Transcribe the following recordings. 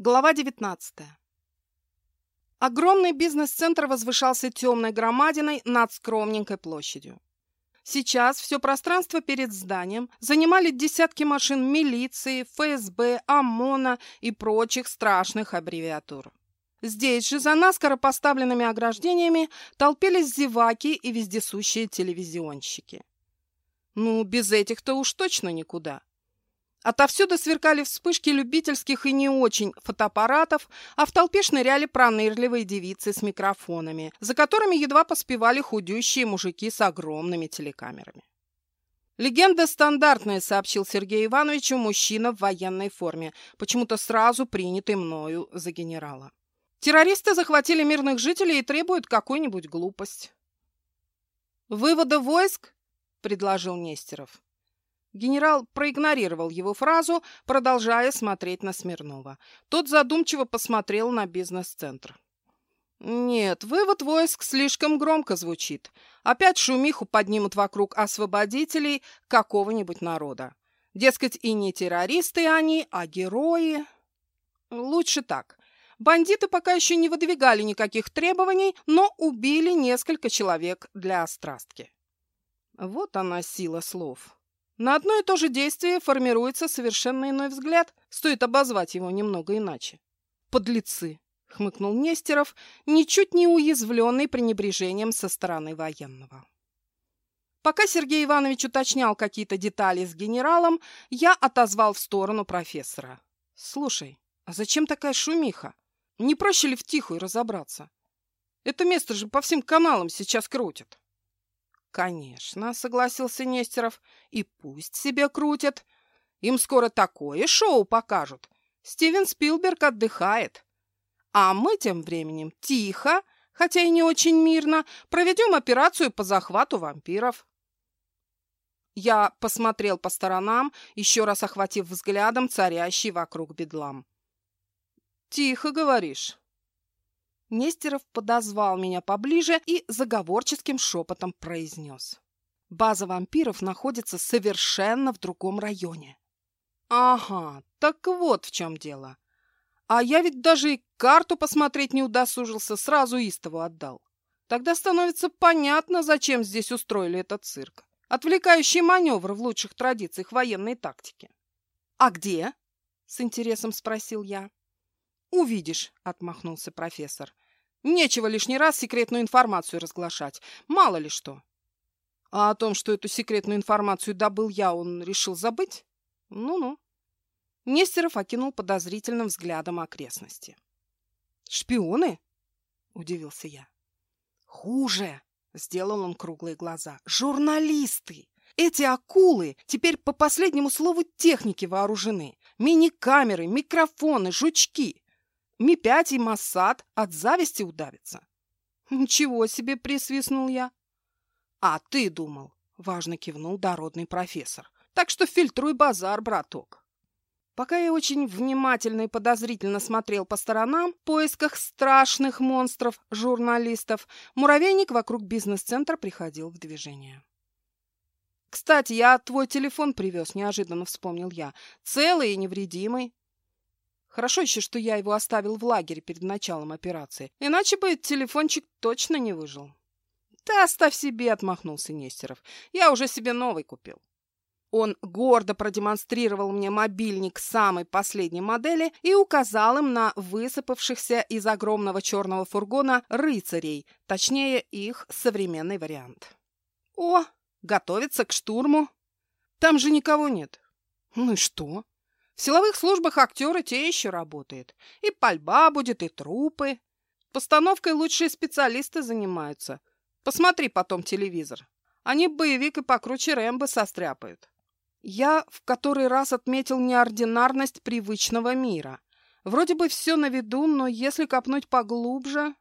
Глава 19. Огромный бизнес-центр возвышался темной громадиной над скромненькой площадью. Сейчас все пространство перед зданием занимали десятки машин милиции, ФСБ, ОМОНа и прочих страшных аббревиатур. Здесь же, за наскоро поставленными ограждениями, толпились зеваки и вездесущие телевизионщики. Ну, без этих-то уж точно никуда. Отовсюду сверкали вспышки любительских и не очень фотоаппаратов, а в толпе шныряли пронырливые девицы с микрофонами, за которыми едва поспевали худющие мужики с огромными телекамерами. «Легенда стандартная», — сообщил Сергей Ивановичу мужчина в военной форме, почему-то сразу принятый мною за генерала. «Террористы захватили мирных жителей и требуют какую-нибудь глупость». «Вывода войск?» — предложил Нестеров. Генерал проигнорировал его фразу, продолжая смотреть на Смирнова. Тот задумчиво посмотрел на бизнес-центр. «Нет, вывод войск слишком громко звучит. Опять шумиху поднимут вокруг освободителей какого-нибудь народа. Дескать, и не террористы они, а герои. Лучше так. Бандиты пока еще не выдвигали никаких требований, но убили несколько человек для острастки». Вот она сила слов. На одно и то же действие формируется совершенно иной взгляд, стоит обозвать его немного иначе. «Подлецы!» — хмыкнул Нестеров, ничуть не уязвленный пренебрежением со стороны военного. Пока Сергей Иванович уточнял какие-то детали с генералом, я отозвал в сторону профессора. «Слушай, а зачем такая шумиха? Не проще ли втихую разобраться? Это место же по всем каналам сейчас крутят». «Конечно», — согласился Нестеров, — «и пусть себе крутят. Им скоро такое шоу покажут. Стивен Спилберг отдыхает. А мы тем временем тихо, хотя и не очень мирно, проведем операцию по захвату вампиров». Я посмотрел по сторонам, еще раз охватив взглядом царящий вокруг бедлам. «Тихо, говоришь?» Нестеров подозвал меня поближе и заговорческим шепотом произнес. База вампиров находится совершенно в другом районе. Ага, так вот в чем дело. А я ведь даже и карту посмотреть не удосужился, сразу истову отдал. Тогда становится понятно, зачем здесь устроили этот цирк. Отвлекающий маневр в лучших традициях военной тактики. «А где?» — с интересом спросил я. «Увидишь», — отмахнулся профессор. «Нечего лишний раз секретную информацию разглашать. Мало ли что». А о том, что эту секретную информацию добыл я, он решил забыть? Ну-ну. Нестеров окинул подозрительным взглядом окрестности. «Шпионы?» — удивился я. «Хуже!» — сделал он круглые глаза. «Журналисты! Эти акулы теперь по последнему слову техники вооружены. Мини-камеры, микрофоны, жучки. Ми-5 и Массад от зависти удавятся. «Ничего себе!» — присвистнул я. «А ты думал?» — важно кивнул дородный профессор. «Так что фильтруй базар, браток». Пока я очень внимательно и подозрительно смотрел по сторонам в поисках страшных монстров, журналистов, муравейник вокруг бизнес-центра приходил в движение. «Кстати, я твой телефон привез», — неожиданно вспомнил я. «Целый и невредимый. Хорошо еще, что я его оставил в лагере перед началом операции, иначе бы телефончик точно не выжил. «Да оставь себе», — отмахнулся Нестеров. «Я уже себе новый купил». Он гордо продемонстрировал мне мобильник самой последней модели и указал им на высыпавшихся из огромного черного фургона рыцарей, точнее, их современный вариант. «О, готовится к штурму. Там же никого нет». «Ну и что?» В силовых службах актеры те еще работают. И пальба будет, и трупы. Постановкой лучшие специалисты занимаются. Посмотри потом телевизор. Они боевик и покруче Рэмбо состряпают. Я в который раз отметил неординарность привычного мира. Вроде бы все на виду, но если копнуть поглубже...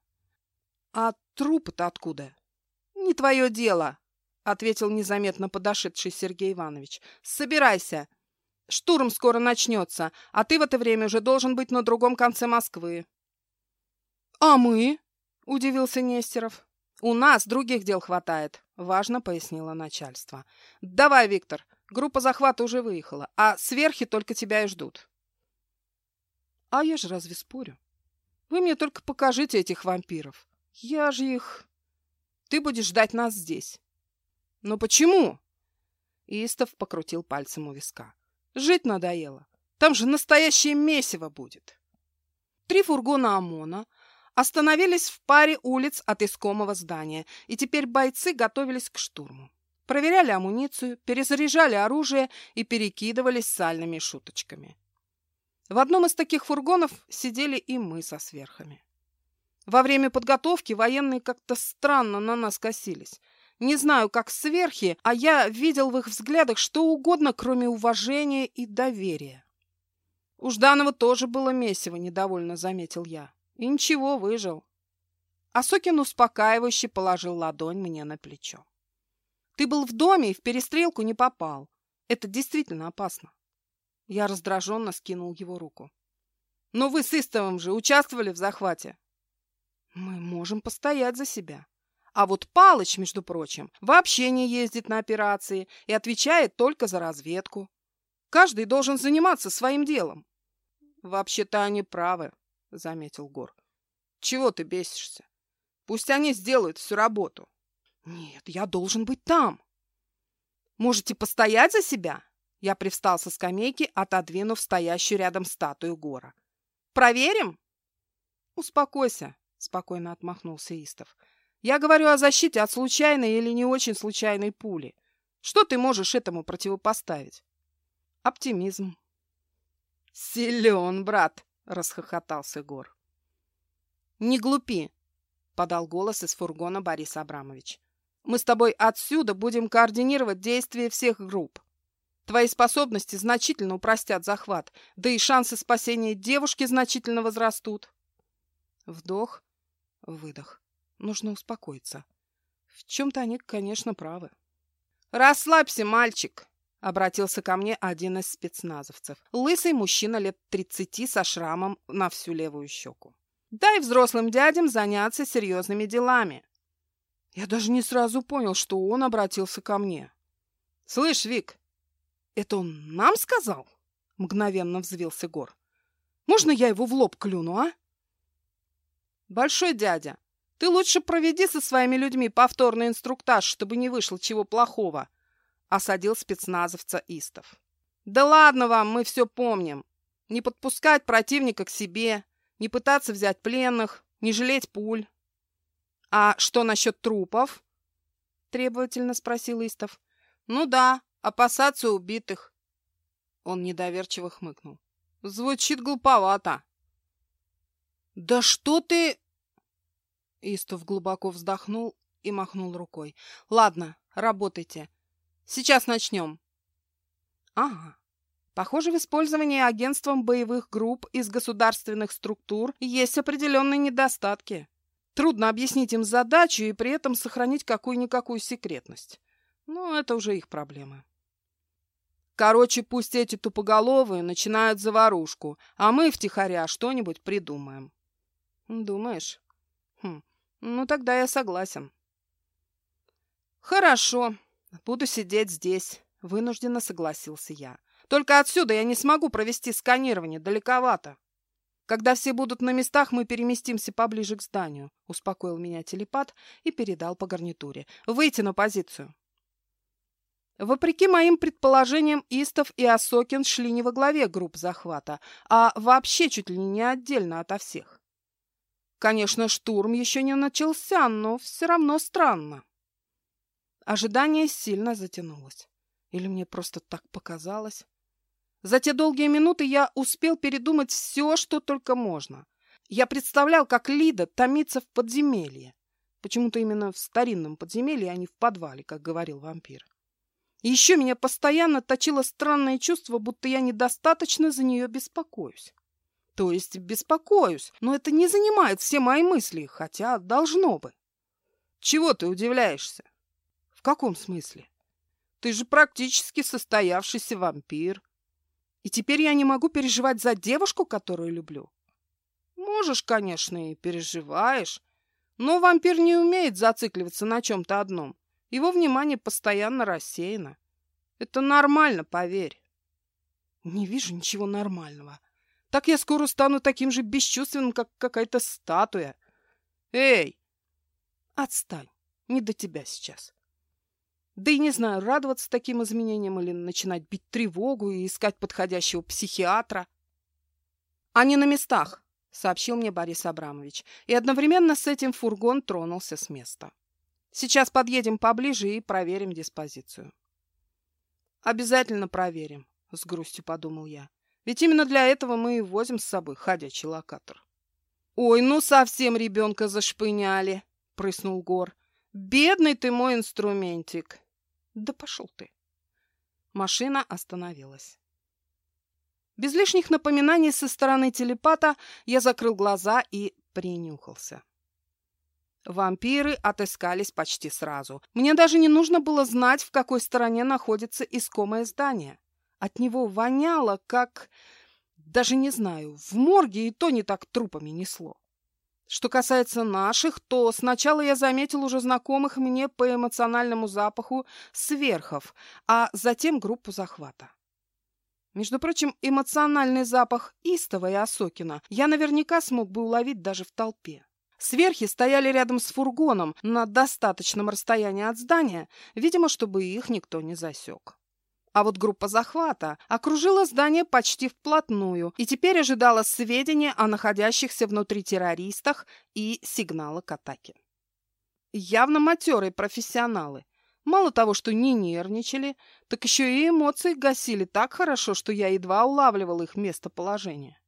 А трупы-то откуда? Не твое дело, — ответил незаметно подошедший Сергей Иванович. Собирайся. Штурм скоро начнется, а ты в это время уже должен быть на другом конце Москвы. — А мы? — удивился Нестеров. — У нас других дел хватает, — важно пояснило начальство. — Давай, Виктор, группа захвата уже выехала, а сверхи только тебя и ждут. А я же разве спорю? Вы мне только покажите этих вампиров. Я же их... Ты будешь ждать нас здесь. Но почему? Истов покрутил пальцем у виска. Жить надоело. Там же настоящее месиво будет. Три фургона ОМОНа остановились в паре улиц от искомого здания, и теперь бойцы готовились к штурму. Проверяли амуницию, перезаряжали оружие и перекидывались сальными шуточками. В одном из таких фургонов сидели и мы со сверхами. Во время подготовки военные как-то странно на нас косились. Не знаю, как сверхи, а я видел в их взглядах что угодно, кроме уважения и доверия. У Жданова тоже было месиво, недовольно заметил я. И ничего, выжил. Асокин успокаивающе положил ладонь мне на плечо. Ты был в доме и в перестрелку не попал. Это действительно опасно. Я раздраженно скинул его руку. «Но вы с Истовым же участвовали в захвате?» «Мы можем постоять за себя. А вот Палыч, между прочим, вообще не ездит на операции и отвечает только за разведку. Каждый должен заниматься своим делом». «Вообще-то они правы», — заметил Гор. «Чего ты бесишься? Пусть они сделают всю работу». «Нет, я должен быть там». «Можете постоять за себя?» Я привстал со скамейки, отодвинув стоящую рядом статую Гора. «Проверим?» «Успокойся», — спокойно отмахнулся Истов. «Я говорю о защите от случайной или не очень случайной пули. Что ты можешь этому противопоставить?» «Оптимизм». «Силен, брат!» — расхохотался Гор. «Не глупи!» — подал голос из фургона Борис Абрамович. «Мы с тобой отсюда будем координировать действия всех групп. Твои способности значительно упростят захват, да и шансы спасения девушки значительно возрастут. Вдох, выдох. Нужно успокоиться. В чем-то они, конечно, правы. «Расслабься, мальчик!» — обратился ко мне один из спецназовцев. Лысый мужчина лет тридцати со шрамом на всю левую щеку. «Дай взрослым дядям заняться серьезными делами!» Я даже не сразу понял, что он обратился ко мне. «Слышь, Вик, «Это он нам сказал?» — мгновенно взвился Гор. «Можно я его в лоб клюну, а?» «Большой дядя, ты лучше проведи со своими людьми повторный инструктаж, чтобы не вышло чего плохого», — осадил спецназовца Истов. «Да ладно вам, мы все помним. Не подпускать противника к себе, не пытаться взять пленных, не жалеть пуль». «А что насчет трупов?» — требовательно спросил Истов. «Ну да, опасаться убитых. Он недоверчиво хмыкнул. Звучит глуповато. Да что ты... Истов глубоко вздохнул и махнул рукой. Ладно, работайте. Сейчас начнем. Ага. Похоже, в использовании агентством боевых групп из государственных структур есть определенные недостатки. Трудно объяснить им задачу и при этом сохранить какую-никакую секретность. Но это уже их проблемы. Короче, пусть эти тупоголовые начинают заварушку, а мы втихаря что-нибудь придумаем. Думаешь? Хм, ну тогда я согласен. Хорошо, буду сидеть здесь, вынужденно согласился я. Только отсюда я не смогу провести сканирование, далековато. Когда все будут на местах, мы переместимся поближе к зданию, успокоил меня телепат и передал по гарнитуре. Выйти на позицию. Вопреки моим предположениям, Истов и Осокин шли не во главе групп захвата, а вообще чуть ли не отдельно ото всех. Конечно, штурм еще не начался, но все равно странно. Ожидание сильно затянулось. Или мне просто так показалось? За те долгие минуты я успел передумать все, что только можно. Я представлял, как Лида томится в подземелье. Почему-то именно в старинном подземелье, а не в подвале, как говорил вампир. И еще меня постоянно точило странное чувство, будто я недостаточно за нее беспокоюсь. То есть беспокоюсь, но это не занимает все мои мысли, хотя должно бы. Чего ты удивляешься? В каком смысле? Ты же практически состоявшийся вампир. И теперь я не могу переживать за девушку, которую люблю. Можешь, конечно, и переживаешь, но вампир не умеет зацикливаться на чем-то одном. Его внимание постоянно рассеяно. Это нормально, поверь. Не вижу ничего нормального. Так я скоро стану таким же бесчувственным, как какая-то статуя. Эй! Отстань. Не до тебя сейчас. Да и не знаю, радоваться таким изменениям или начинать бить тревогу и искать подходящего психиатра. Они на местах, сообщил мне Борис Абрамович, и одновременно с этим фургон тронулся с места. Сейчас подъедем поближе и проверим диспозицию. Обязательно проверим, с грустью подумал я. Ведь именно для этого мы и возим с собой ходячий локатор. Ой, ну совсем ребенка зашпыняли, прыснул Гор. Бедный ты мой инструментик. Да пошел ты. Машина остановилась. Без лишних напоминаний со стороны телепата я закрыл глаза и принюхался. Вампиры отыскались почти сразу. Мне даже не нужно было знать, в какой стороне находится искомое здание. От него воняло, как... Даже не знаю, в морге и то не так трупами несло. Что касается наших, то сначала я заметил уже знакомых мне по эмоциональному запаху сверхов, а затем группу захвата. Между прочим, эмоциональный запах Истова и Осокина я наверняка смог бы уловить даже в толпе. Сверхи стояли рядом с фургоном на достаточном расстоянии от здания, видимо, чтобы их никто не засек. А вот группа захвата окружила здание почти вплотную и теперь ожидала сведения о находящихся внутри террористах и сигнала к атаке. Явно матерые профессионалы. Мало того, что не нервничали, так еще и эмоции гасили так хорошо, что я едва улавливал их местоположение.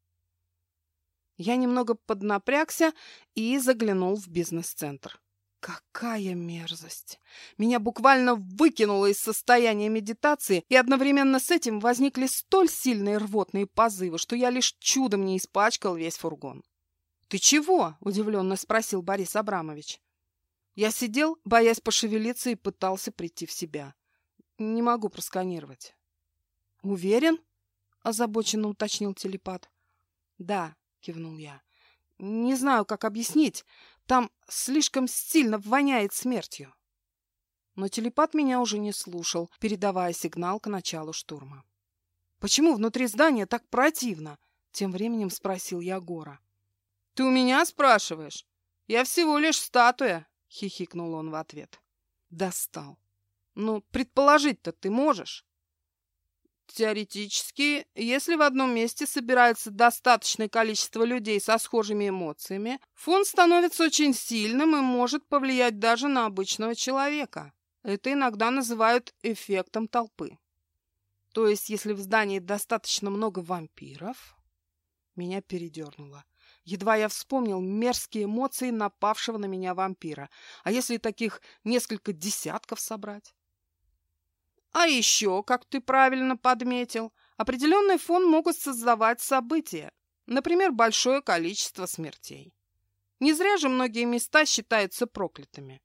Я немного поднапрягся и заглянул в бизнес-центр. Какая мерзость! Меня буквально выкинуло из состояния медитации, и одновременно с этим возникли столь сильные рвотные позывы, что я лишь чудом не испачкал весь фургон. «Ты чего?» – удивленно спросил Борис Абрамович. Я сидел, боясь пошевелиться, и пытался прийти в себя. Не могу просканировать. «Уверен?» – озабоченно уточнил телепат. «Да», – кивнул я. «Не знаю, как объяснить. Там слишком сильно воняет смертью. Но телепат меня уже не слушал, передавая сигнал к началу штурма. «Почему внутри здания так противно?» — тем временем спросил я Гора. «Ты у меня спрашиваешь? Я всего лишь статуя!» — хихикнул он в ответ. «Достал. Ну, предположить-то ты можешь?» Теоретически, если в одном месте собирается достаточное количество людей со схожими эмоциями, фон становится очень сильным и может повлиять даже на обычного человека. Это иногда называют эффектом толпы. То есть, если в здании достаточно много вампиров... Меня передернуло. Едва я вспомнил мерзкие эмоции напавшего на меня вампира. А если таких несколько десятков собрать? А еще, как ты правильно подметил, определенный фон могут создавать события, например, большое количество смертей. Не зря же многие места считаются проклятыми.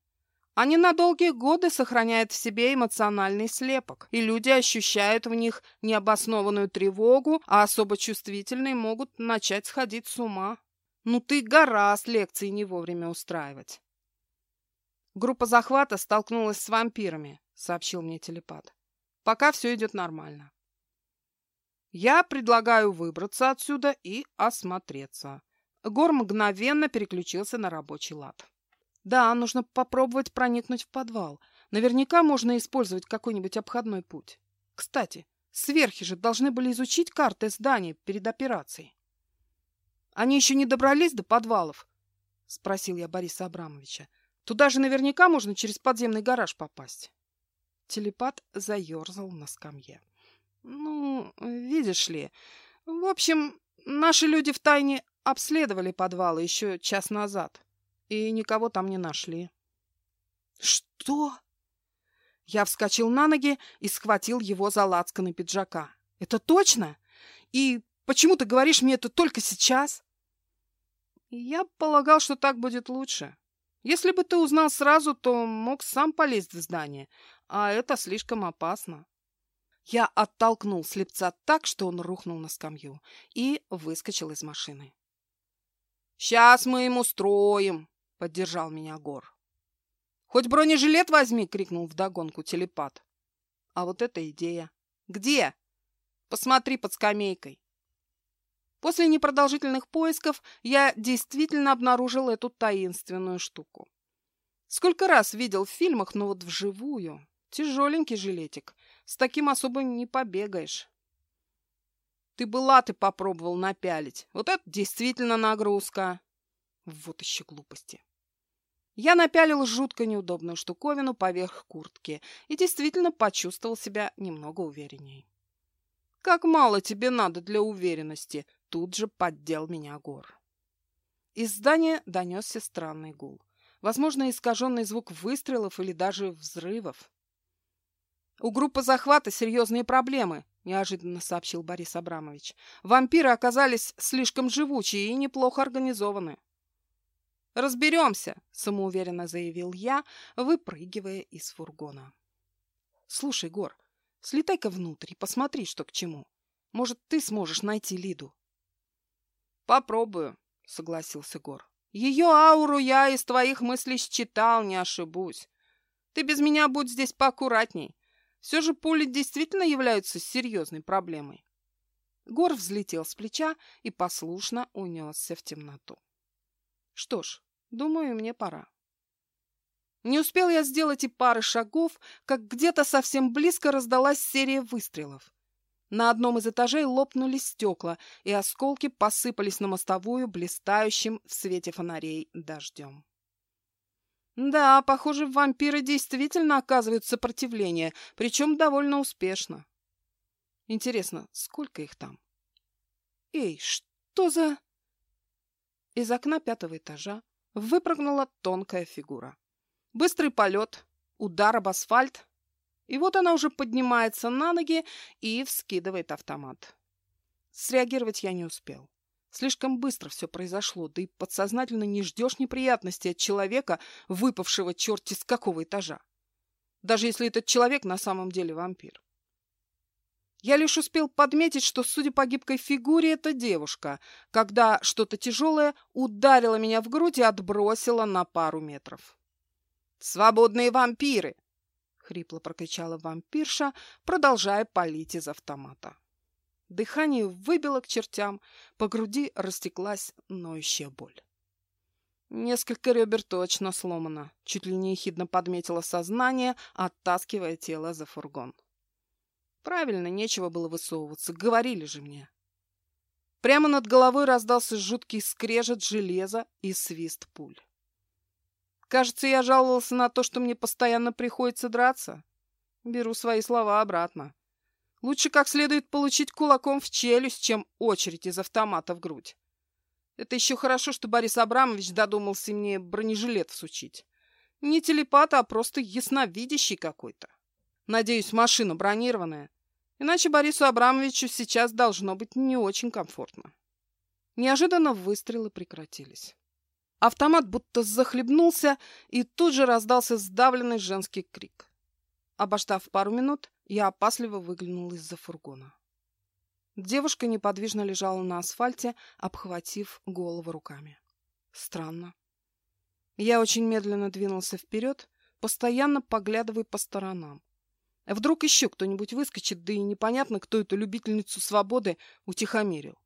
Они на долгие годы сохраняют в себе эмоциональный слепок, и люди ощущают в них необоснованную тревогу, а особо чувствительные могут начать сходить с ума. Ну ты гора лекции не вовремя устраивать. Группа захвата столкнулась с вампирами, сообщил мне телепат. Пока все идет нормально. Я предлагаю выбраться отсюда и осмотреться. Гор мгновенно переключился на рабочий лад. Да, нужно попробовать проникнуть в подвал. Наверняка можно использовать какой-нибудь обходной путь. Кстати, сверхи же должны были изучить карты зданий перед операцией. Они еще не добрались до подвалов? Спросил я Бориса Абрамовича. Туда же наверняка можно через подземный гараж попасть. Телепат заерзал на скамье. «Ну, видишь ли, в общем, наши люди в тайне обследовали подвалы еще час назад и никого там не нашли». «Что?» Я вскочил на ноги и схватил его за лацканы пиджака. «Это точно? И почему ты говоришь мне это только сейчас?» «Я полагал, что так будет лучше. Если бы ты узнал сразу, то мог сам полезть в здание, а это слишком опасно. Я оттолкнул слепца так, что он рухнул на скамью и выскочил из машины. «Сейчас мы ему строим!» — поддержал меня Гор. «Хоть бронежилет возьми!» — крикнул вдогонку телепат. «А вот эта идея!» «Где?» «Посмотри под скамейкой!» После непродолжительных поисков я действительно обнаружил эту таинственную штуку. Сколько раз видел в фильмах, но вот вживую. Тяжеленький жилетик. С таким особо не побегаешь. Ты была ты попробовал напялить. Вот это действительно нагрузка. Вот еще глупости. Я напялил жутко неудобную штуковину поверх куртки и действительно почувствовал себя немного уверенней. «Как мало тебе надо для уверенности!» Тут же поддел меня гор. Из здания донесся странный гул. Возможно, искаженный звук выстрелов или даже взрывов. «У группы захвата серьезные проблемы», — неожиданно сообщил Борис Абрамович. «Вампиры оказались слишком живучие и неплохо организованы». «Разберемся», — самоуверенно заявил я, выпрыгивая из фургона. «Слушай, Гор, слетай-ка внутрь и посмотри, что к чему. Может, ты сможешь найти Лиду?» «Попробую», — согласился Гор. «Ее ауру я из твоих мыслей считал, не ошибусь. Ты без меня будь здесь поаккуратней. Все же пули действительно являются серьезной проблемой». Гор взлетел с плеча и послушно унесся в темноту. Что ж, думаю, мне пора. Не успел я сделать и пары шагов, как где-то совсем близко раздалась серия выстрелов. На одном из этажей лопнули стекла, и осколки посыпались на мостовую блистающим в свете фонарей дождем. Да, похоже, вампиры действительно оказывают сопротивление, причем довольно успешно. Интересно, сколько их там? Эй, что за... Из окна пятого этажа выпрыгнула тонкая фигура. Быстрый полет, удар об асфальт, и вот она уже поднимается на ноги и вскидывает автомат. Среагировать я не успел. Слишком быстро все произошло, да и подсознательно не ждешь неприятностей от человека, выпавшего черти с какого этажа. Даже если этот человек на самом деле вампир. Я лишь успел подметить, что, судя по гибкой фигуре, это девушка, когда что-то тяжелое ударило меня в грудь и отбросило на пару метров. «Свободные вампиры!» — хрипло прокричала вампирша, продолжая палить из автомата. Дыхание выбило к чертям, по груди растеклась ноющая боль. Несколько ребер точно сломано, чуть ли не ехидно подметила сознание, оттаскивая тело за фургон. Правильно, нечего было высовываться, говорили же мне. Прямо над головой раздался жуткий скрежет железа и свист пуль. Кажется, я жаловался на то, что мне постоянно приходится драться. Беру свои слова обратно. Лучше как следует получить кулаком в челюсть, чем очередь из автомата в грудь. Это еще хорошо, что Борис Абрамович додумался мне бронежилет всучить. Не телепат, а просто ясновидящий какой-то. Надеюсь, машина бронированная. Иначе Борису Абрамовичу сейчас должно быть не очень комфортно. Неожиданно выстрелы прекратились. Автомат будто захлебнулся, и тут же раздался сдавленный женский крик. Обождав пару минут, я опасливо выглянул из-за фургона. Девушка неподвижно лежала на асфальте, обхватив голову руками. Странно. Я очень медленно двинулся вперед, постоянно поглядывая по сторонам. Вдруг еще кто-нибудь выскочит, да и непонятно, кто эту любительницу свободы утихомирил.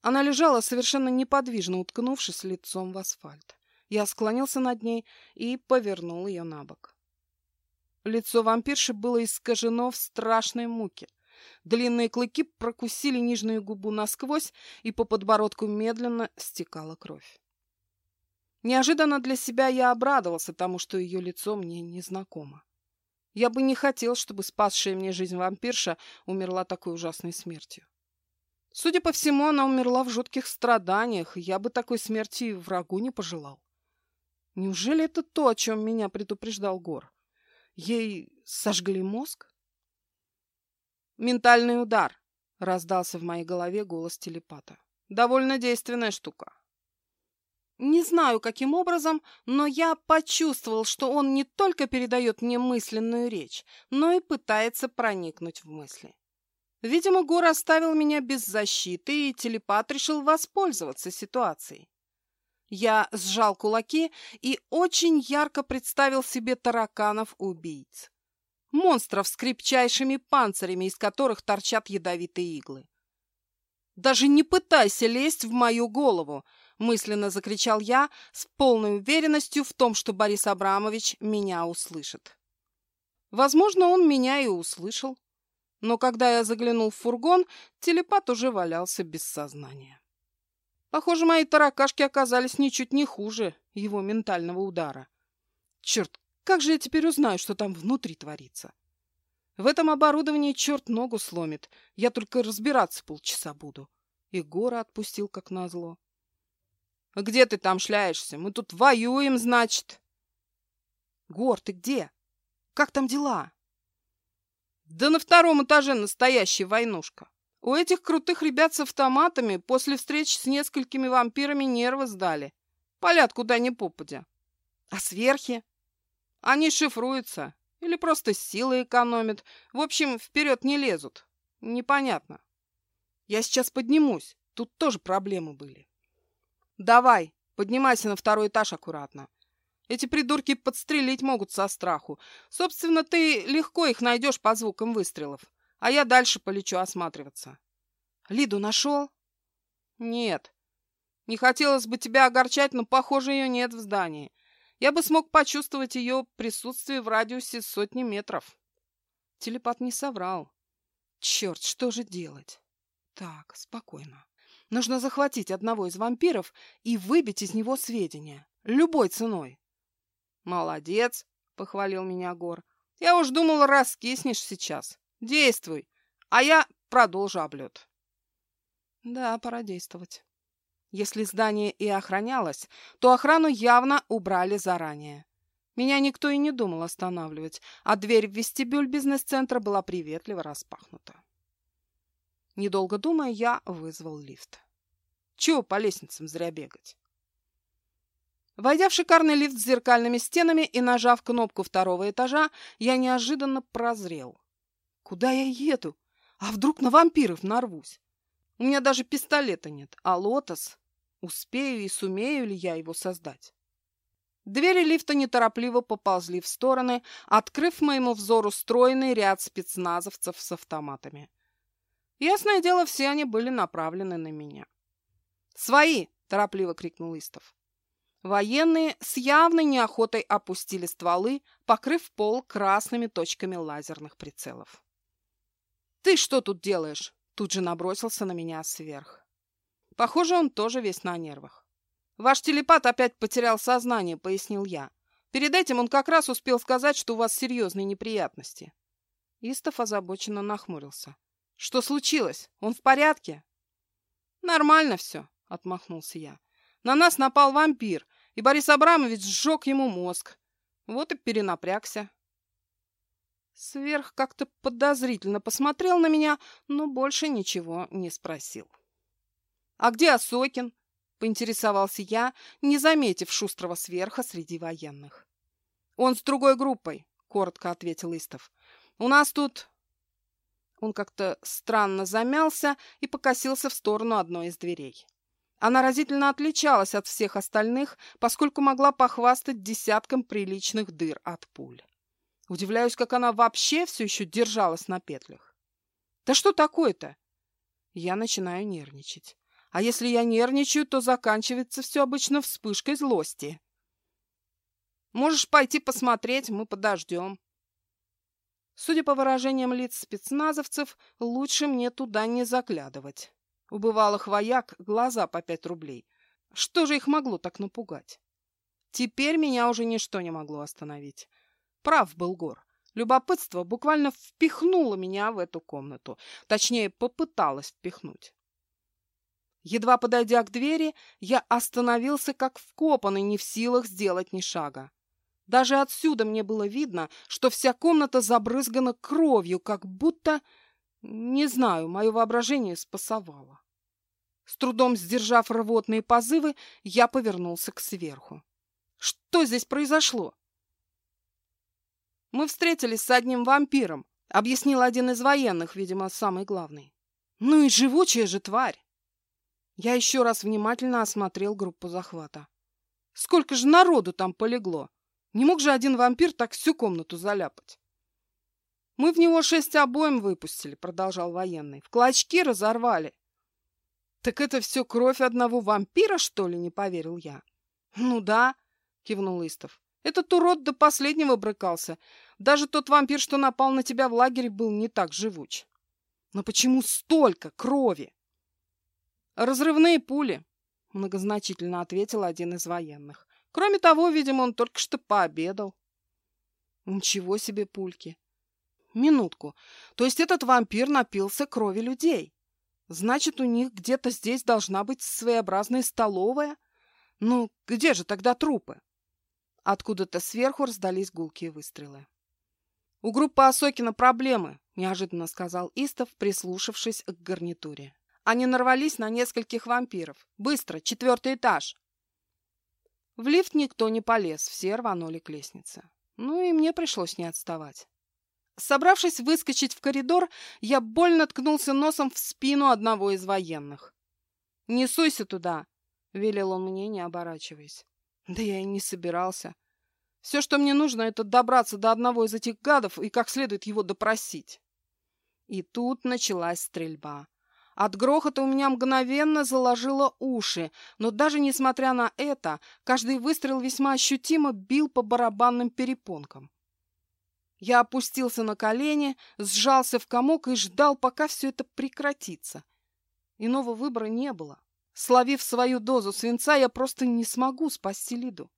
Она лежала совершенно неподвижно, уткнувшись лицом в асфальт. Я склонился над ней и повернул ее на бок. Лицо вампирши было искажено в страшной муке. Длинные клыки прокусили нижнюю губу насквозь, и по подбородку медленно стекала кровь. Неожиданно для себя я обрадовался тому, что ее лицо мне незнакомо. Я бы не хотел, чтобы спасшая мне жизнь вампирша умерла такой ужасной смертью. Судя по всему, она умерла в жутких страданиях, и я бы такой смерти врагу не пожелал. Неужели это то, о чем меня предупреждал Гор? Ей сожгли мозг? «Ментальный удар!» — раздался в моей голове голос телепата. «Довольно действенная штука. Не знаю, каким образом, но я почувствовал, что он не только передает мне мысленную речь, но и пытается проникнуть в мысли. Видимо, Гор оставил меня без защиты, и телепат решил воспользоваться ситуацией. Я сжал кулаки и очень ярко представил себе тараканов-убийц. Монстров с крепчайшими панцирями, из которых торчат ядовитые иглы. Даже не пытайся лезть в мою голову!» — мысленно закричал я с полной уверенностью в том, что Борис Абрамович меня услышит. Возможно, он меня и услышал. Но когда я заглянул в фургон, телепат уже валялся без сознания. Похоже, мои таракашки оказались ничуть не хуже его ментального удара. Черт, как же я теперь узнаю, что там внутри творится? В этом оборудовании черт ногу сломит. Я только разбираться полчаса буду. И Гора отпустил, как назло. «Где ты там шляешься? Мы тут воюем, значит!» «Гор, ты где? Как там дела?» «Да на втором этаже настоящая войнушка. У этих крутых ребят с автоматами после встреч с несколькими вампирами нервы сдали. Палят куда ни попадя. А сверхи? Они шифруются. Или просто силы экономят. В общем, вперед не лезут. Непонятно. Я сейчас поднимусь. Тут тоже проблемы были. Давай, поднимайся на второй этаж аккуратно. Эти придурки подстрелить могут со страху. Собственно, ты легко их найдешь по звукам выстрелов. А я дальше полечу осматриваться. Лиду нашел? Нет. Не хотелось бы тебя огорчать, но, похоже, ее нет в здании я бы смог почувствовать ее присутствие в радиусе сотни метров. Телепат не соврал. Черт, что же делать? Так, спокойно. Нужно захватить одного из вампиров и выбить из него сведения. Любой ценой. Молодец, похвалил меня Гор. Я уж думал, раскиснешь сейчас. Действуй, а я продолжу облет. Да, пора действовать. Если здание и охранялось, то охрану явно убрали заранее. Меня никто и не думал останавливать, а дверь в вестибюль бизнес-центра была приветливо распахнута. Недолго думая, я вызвал лифт. Чего по лестницам зря бегать? Войдя в шикарный лифт с зеркальными стенами и нажав кнопку второго этажа, я неожиданно прозрел. Куда я еду? А вдруг на вампиров нарвусь? У меня даже пистолета нет, а лотос Успею и сумею ли я его создать? Двери лифта неторопливо поползли в стороны, открыв моему взору стройный ряд спецназовцев с автоматами. Ясное дело, все они были направлены на меня. «Свои!» – торопливо крикнул Истов. Военные с явной неохотой опустили стволы, покрыв пол красными точками лазерных прицелов. «Ты что тут делаешь?» – тут же набросился на меня сверх. Похоже, он тоже весь на нервах. «Ваш телепат опять потерял сознание», — пояснил я. «Перед этим он как раз успел сказать, что у вас серьезные неприятности». Истов озабоченно нахмурился. «Что случилось? Он в порядке?» «Нормально все», — отмахнулся я. «На нас напал вампир, и Борис Абрамович сжег ему мозг. Вот и перенапрягся». Сверх как-то подозрительно посмотрел на меня, но больше ничего не спросил. «А где Осокин?» — поинтересовался я, не заметив шустрого сверха среди военных. «Он с другой группой», — коротко ответил Истов. «У нас тут...» Он как-то странно замялся и покосился в сторону одной из дверей. Она разительно отличалась от всех остальных, поскольку могла похвастать десятком приличных дыр от пуль. Удивляюсь, как она вообще все еще держалась на петлях. «Да что такое-то?» Я начинаю нервничать. А если я нервничаю, то заканчивается все обычно вспышкой злости. Можешь пойти посмотреть, мы подождем. Судя по выражениям лиц спецназовцев, лучше мне туда не заглядывать. У бывалых вояк глаза по пять рублей. Что же их могло так напугать? Теперь меня уже ничто не могло остановить. Прав был Гор. Любопытство буквально впихнуло меня в эту комнату. Точнее, попыталось впихнуть. Едва подойдя к двери, я остановился как вкопанный, не в силах сделать ни шага. Даже отсюда мне было видно, что вся комната забрызгана кровью, как будто... Не знаю, мое воображение спасовало. С трудом сдержав рвотные позывы, я повернулся к сверху. Что здесь произошло? Мы встретились с одним вампиром, объяснил один из военных, видимо, самый главный. Ну и живучая же тварь. Я еще раз внимательно осмотрел группу захвата. Сколько же народу там полегло? Не мог же один вампир так всю комнату заляпать? Мы в него шесть обоим выпустили, продолжал военный. В клочки разорвали. «Так это все кровь одного вампира, что ли?» — не поверил я. «Ну да», — кивнул Истов. «Этот урод до последнего брыкался. Даже тот вампир, что напал на тебя в лагере, был не так живуч». «Но почему столько крови?» «Разрывные пули», — многозначительно ответил один из военных. «Кроме того, видимо, он только что пообедал». «Ничего себе пульки!» «Минутку. То есть этот вампир напился крови людей?» Значит, у них где-то здесь должна быть своеобразная столовая? Ну, где же тогда трупы? Откуда-то сверху раздались гулкие выстрелы. «У группы Осокина проблемы», — неожиданно сказал Истов, прислушавшись к гарнитуре. «Они нарвались на нескольких вампиров. Быстро, четвертый этаж!» В лифт никто не полез, все рванули к лестнице. Ну и мне пришлось не отставать. Собравшись выскочить в коридор, я больно ткнулся носом в спину одного из военных. «Не суйся туда!» — велел он мне, не оборачиваясь. Да я и не собирался. Все, что мне нужно, это добраться до одного из этих гадов и как следует его допросить. И тут началась стрельба. От грохота у меня мгновенно заложило уши, но даже несмотря на это, каждый выстрел весьма ощутимо бил по барабанным перепонкам. Я опустился на колени, сжался в комок и ждал, пока все это прекратится. Иного выбора не было. Словив свою дозу свинца, я просто не смогу спасти Лиду.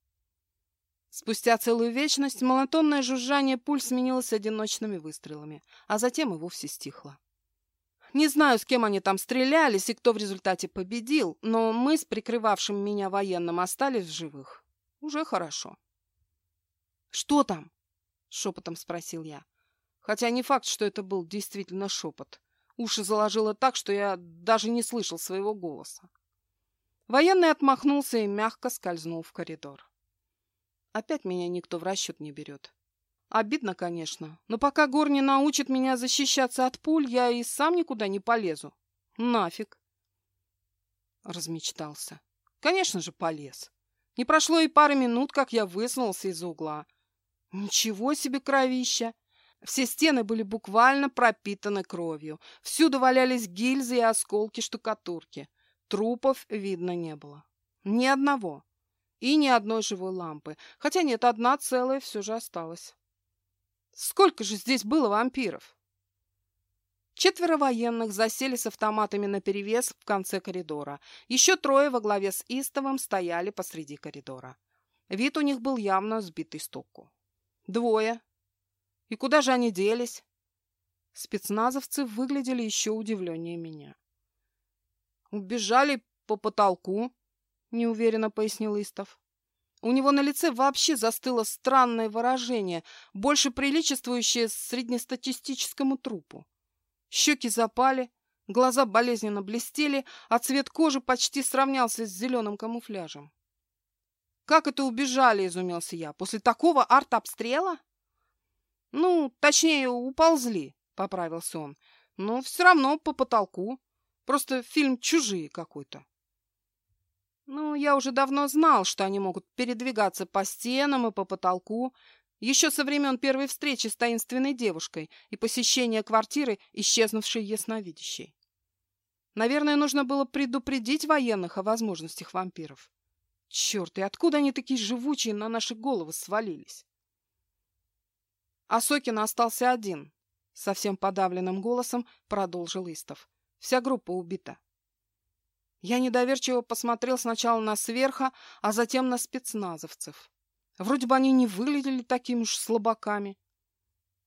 Спустя целую вечность монотонное жужжание пуль сменилось одиночными выстрелами, а затем и вовсе стихло. Не знаю, с кем они там стрелялись и кто в результате победил, но мы с прикрывавшим меня военным остались в живых. Уже хорошо. «Что там?» — шепотом спросил я. Хотя не факт, что это был действительно шепот. Уши заложило так, что я даже не слышал своего голоса. Военный отмахнулся и мягко скользнул в коридор. Опять меня никто в расчет не берет. Обидно, конечно, но пока Гор не научит меня защищаться от пуль, я и сам никуда не полезу. Нафиг. Размечтался. Конечно же, полез. Не прошло и пары минут, как я высунулся из угла. Ничего себе кровища! Все стены были буквально пропитаны кровью. Всюду валялись гильзы и осколки штукатурки. Трупов видно не было. Ни одного. И ни одной живой лампы. Хотя нет, одна целая все же осталась. Сколько же здесь было вампиров? Четверо военных засели с автоматами наперевес в конце коридора. Еще трое во главе с Истовым стояли посреди коридора. Вид у них был явно сбитый с толку. Двое. И куда же они делись? Спецназовцы выглядели еще удивленнее меня. Убежали по потолку, неуверенно пояснил Истов. У него на лице вообще застыло странное выражение, больше приличествующее среднестатистическому трупу. Щеки запали, глаза болезненно блестели, а цвет кожи почти сравнялся с зеленым камуфляжем. «Как это убежали?» – изумился я. «После такого артобстрела?» «Ну, точнее, уползли», – поправился он. «Но все равно по потолку. Просто фильм «Чужие» какой-то». Ну, я уже давно знал, что они могут передвигаться по стенам и по потолку, еще со времен первой встречи с таинственной девушкой и посещения квартиры исчезнувшей ясновидящей. Наверное, нужно было предупредить военных о возможностях вампиров. Черт, и откуда они такие живучие на наши головы свалились? Осокин остался один. Совсем подавленным голосом продолжил Истов. Вся группа убита. Я недоверчиво посмотрел сначала на сверха, а затем на спецназовцев. Вроде бы они не выглядели такими уж слабаками.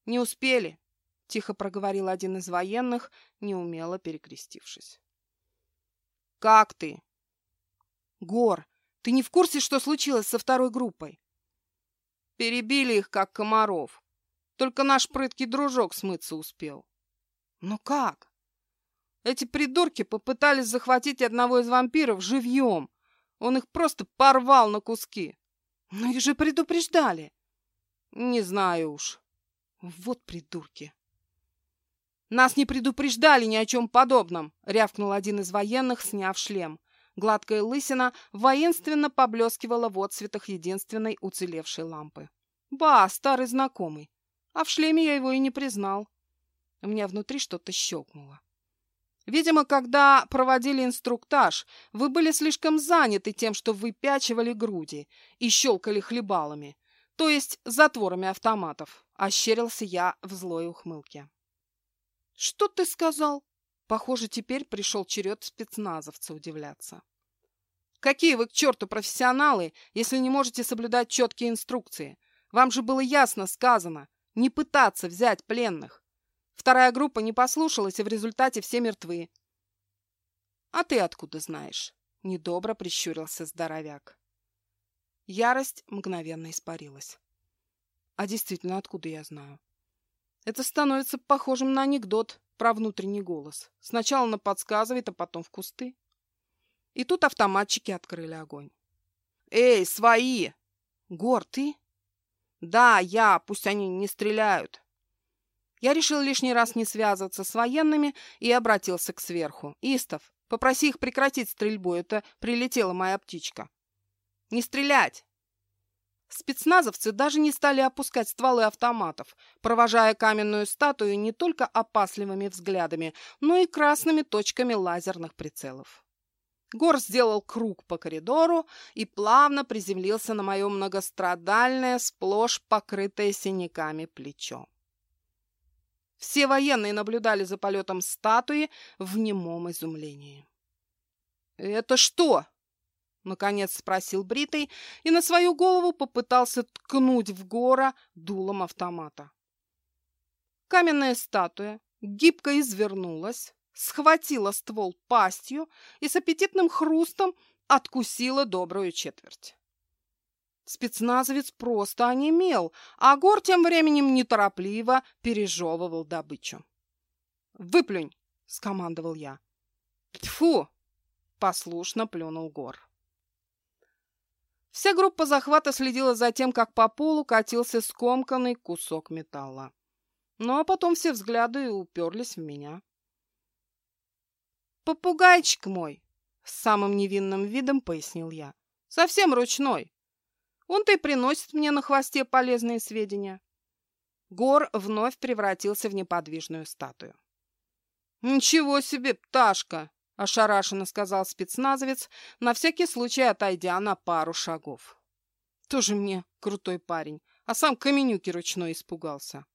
Не успели, — тихо проговорил один из военных, неумело перекрестившись. — Как ты? — Гор, ты не в курсе, что случилось со второй группой? Перебили их, как комаров. Только наш прыткий дружок смыться успел. Но как? Эти придурки попытались захватить одного из вампиров живьем. Он их просто порвал на куски. Но их же предупреждали. Не знаю уж. Вот придурки. Нас не предупреждали ни о чем подобном, рявкнул один из военных, сняв шлем. Гладкая лысина воинственно поблескивала в отсветах единственной уцелевшей лампы. «Ба, старый знакомый! А в шлеме я его и не признал». У меня внутри что-то щелкнуло. Видимо, когда проводили инструктаж, вы были слишком заняты тем, что выпячивали груди и щелкали хлебалами, то есть затворами автоматов, ощерился я в злой ухмылке. «Что ты сказал?» Похоже, теперь пришел черед спецназовца удивляться. «Какие вы к черту профессионалы, если не можете соблюдать четкие инструкции? Вам же было ясно сказано, не пытаться взять пленных. Вторая группа не послушалась, и в результате все мертвы. «А ты откуда знаешь?» — недобро прищурился здоровяк. Ярость мгновенно испарилась. «А действительно, откуда я знаю?» Это становится похожим на анекдот про внутренний голос. Сначала на подсказывает, а потом в кусты. И тут автоматчики открыли огонь. «Эй, свои!» «Гор, ты?» «Да, я, пусть они не стреляют». Я решил лишний раз не связываться с военными и обратился к сверху. «Истов, попроси их прекратить стрельбу, это прилетела моя птичка». «Не стрелять!» Спецназовцы даже не стали опускать стволы автоматов, провожая каменную статую не только опасливыми взглядами, но и красными точками лазерных прицелов. Гор сделал круг по коридору и плавно приземлился на мое многострадальное, сплошь покрытое синяками плечо. Все военные наблюдали за полетом статуи в немом изумлении. «Это что?» — наконец спросил Бритый и на свою голову попытался ткнуть в гора дулом автомата. Каменная статуя гибко извернулась, схватила ствол пастью и с аппетитным хрустом откусила добрую четверть. Спецназовец просто онемел, а Гор тем временем неторопливо пережевывал добычу. «Выплюнь!» — скомандовал я. «Тьфу!» — послушно плюнул Гор. Вся группа захвата следила за тем, как по полу катился скомканный кусок металла. Ну а потом все взгляды уперлись в меня. «Попугайчик мой!» — самым невинным видом пояснил я. «Совсем ручной. Он-то и приносит мне на хвосте полезные сведения». Гор вновь превратился в неподвижную статую. «Ничего себе, пташка!» — ошарашенно сказал спецназовец, на всякий случай отойдя на пару шагов. «Тоже мне крутой парень, а сам Каменюки ручной испугался».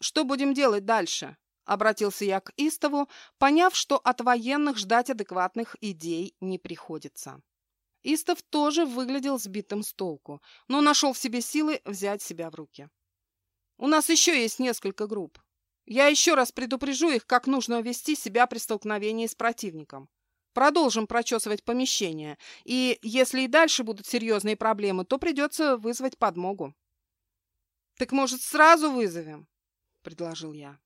«Что будем делать дальше?» — обратился я к Истову, поняв, что от военных ждать адекватных идей не приходится. Истов тоже выглядел сбитым с толку, но нашел в себе силы взять себя в руки. «У нас еще есть несколько групп. Я еще раз предупрежу их, как нужно вести себя при столкновении с противником. Продолжим прочесывать помещение, и если и дальше будут серьезные проблемы, то придется вызвать подмогу. — Так, может, сразу вызовем? — предложил я.